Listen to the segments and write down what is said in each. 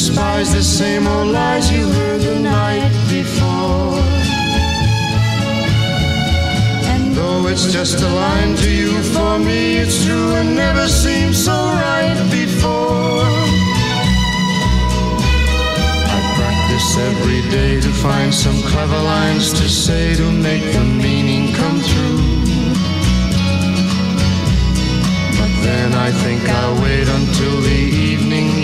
Despise the same old lies you heard the night before. And though it's just a line to you, for me it's true and never seemed so right before. I practice every day to find some clever lines to say to make the meaning come through. But then I think I'll wait until the evening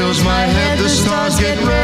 Fills my head, the stars get red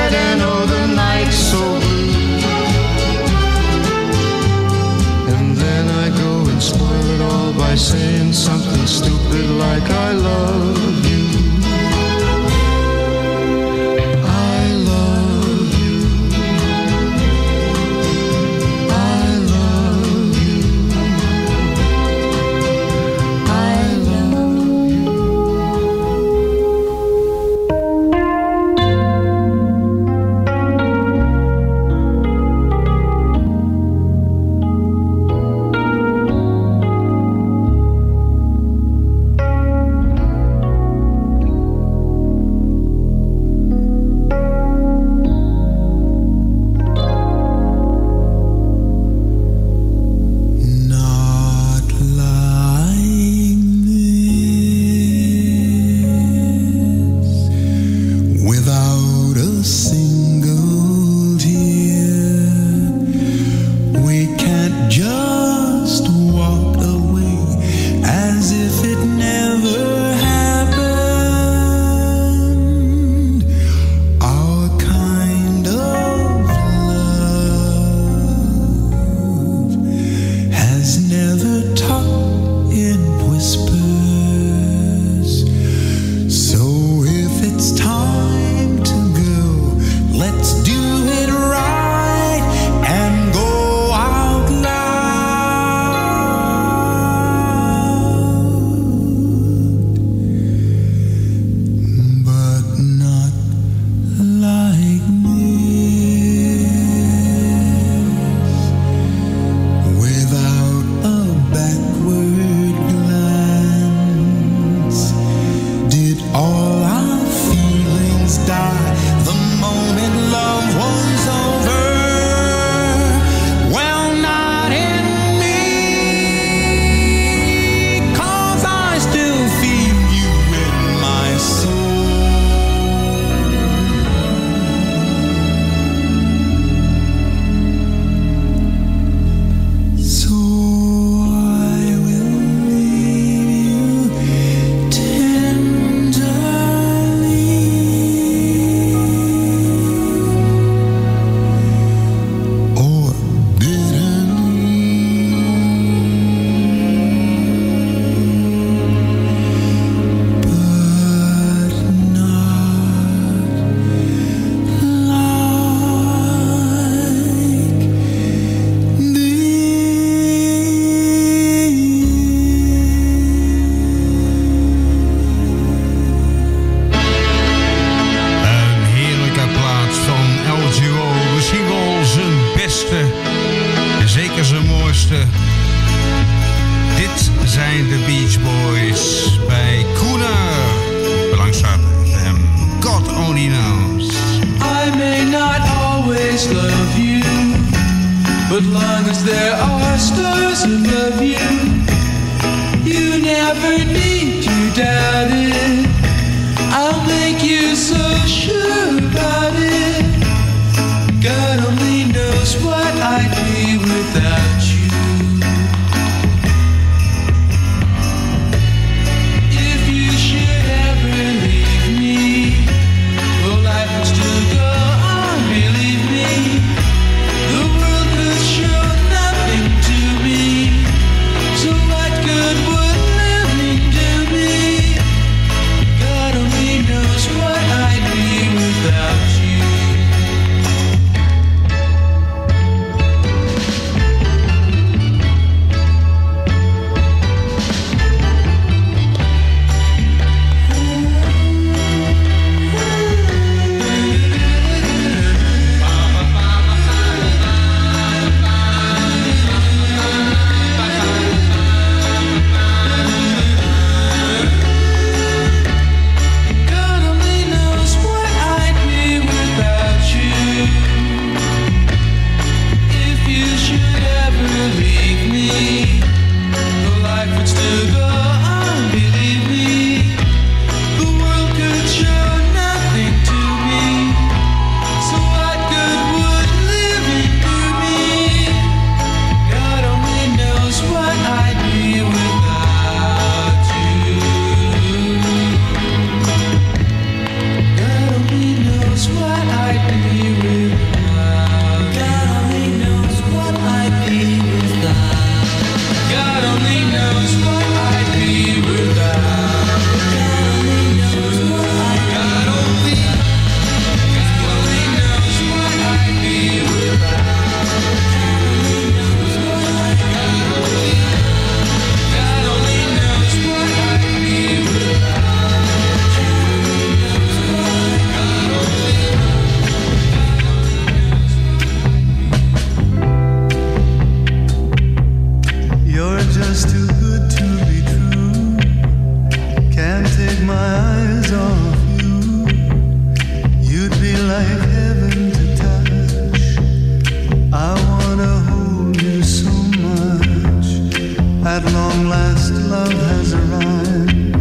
At long last, love has arrived,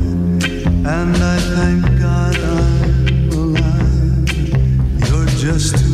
and I thank God I'm alive. You're just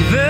This.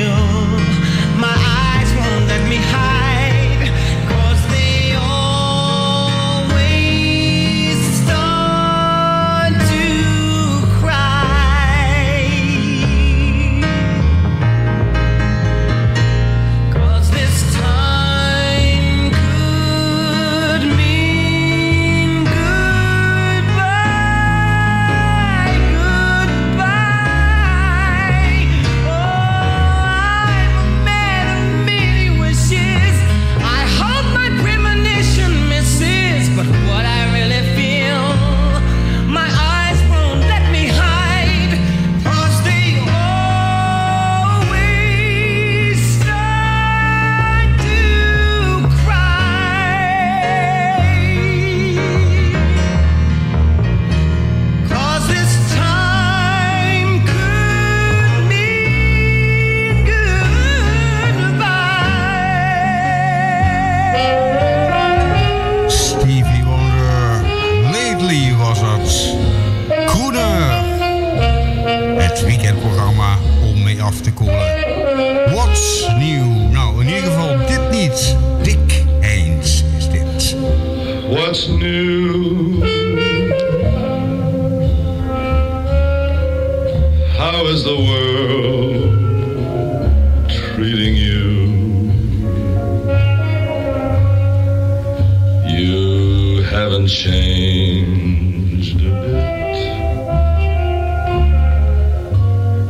haven't changed a bit.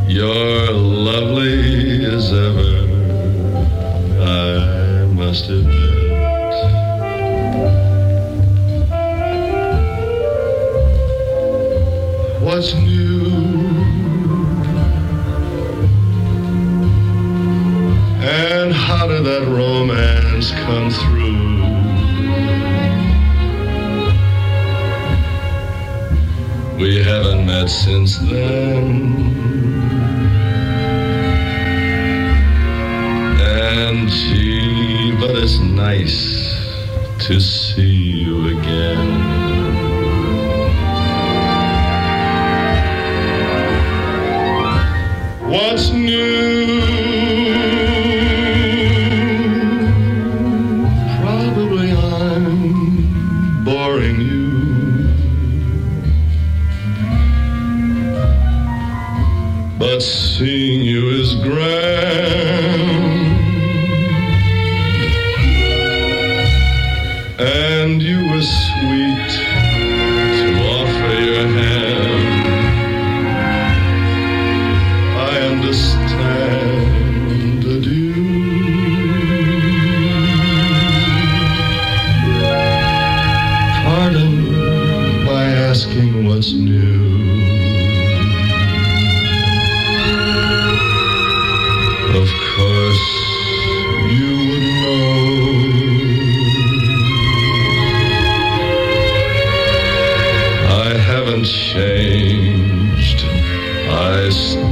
You're lovely as ever, I must admit. What's new? And how did that romance come through? that since then And gee, but it's nice to see you again What's new? haven't changed. I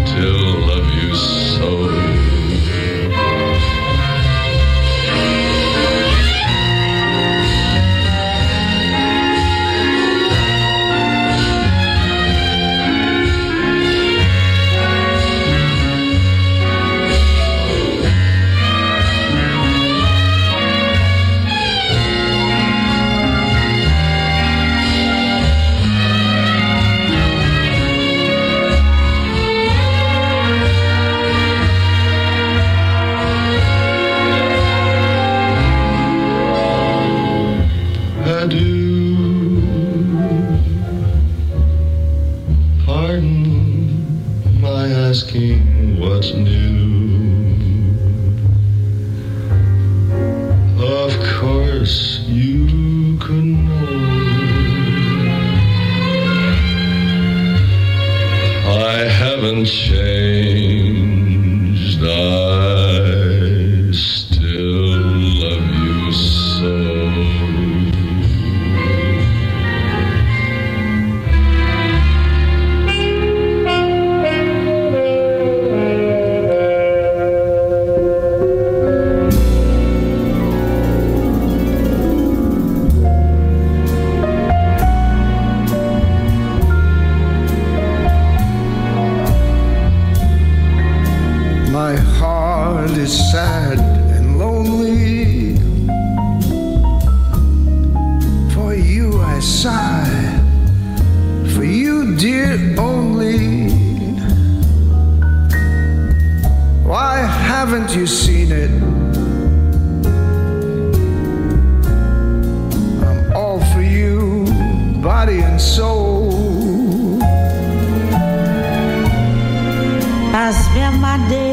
only. Why haven't you seen it? I'm all for you, body and soul. I spend my day.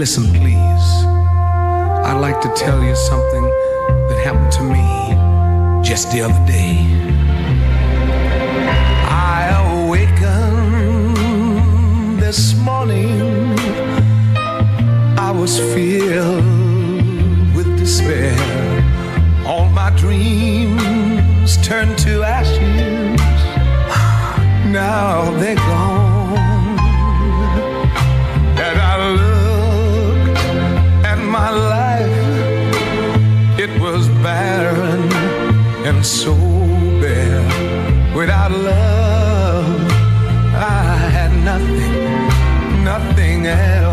Listen, please. I'd like to tell you something that happened to me just the other day. I awakened this morning. I was filled with despair. All my dreams turned to ashes. Now they're gone. so bare. Without love, I had nothing, nothing at all.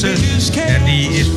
Laatste. En die is